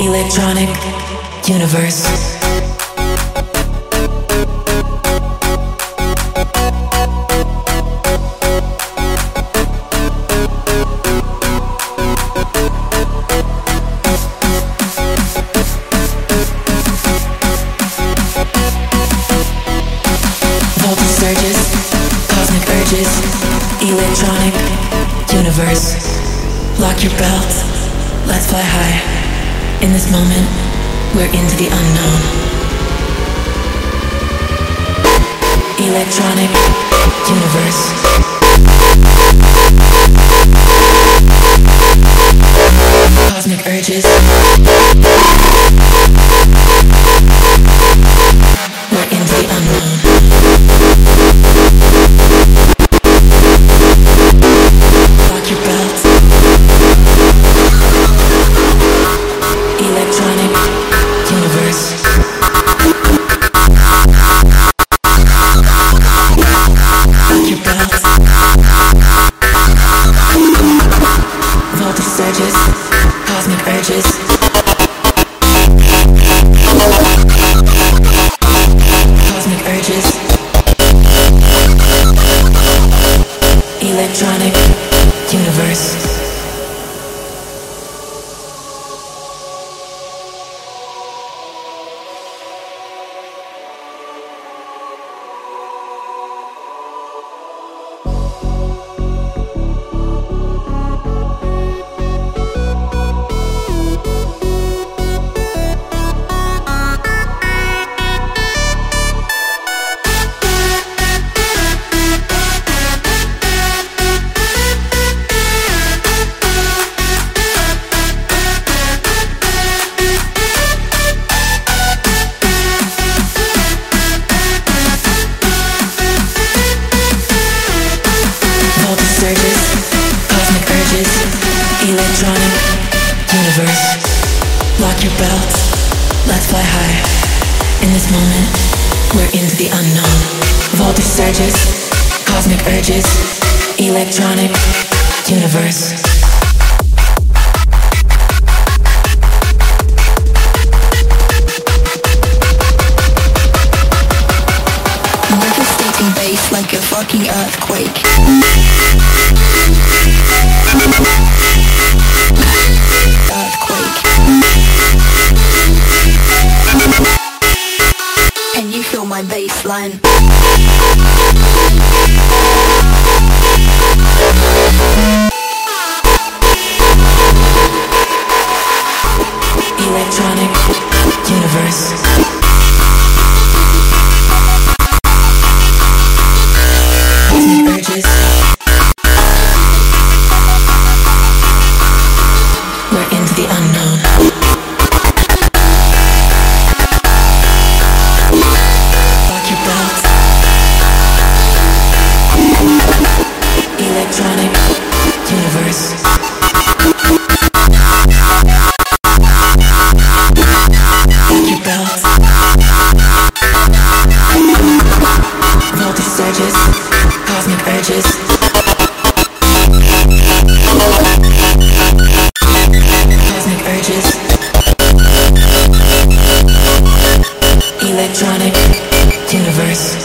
Electronic universe. Electronic universe. Lock your belt, let's fly high. In this moment, we're into the unknown. Electronic universe. Cosmic urges. Your belt, let's fly high. In this moment, we're into the unknown. Voltage surges, cosmic urges, electronic universe. Like a fucking. Earthquake. My bass universe.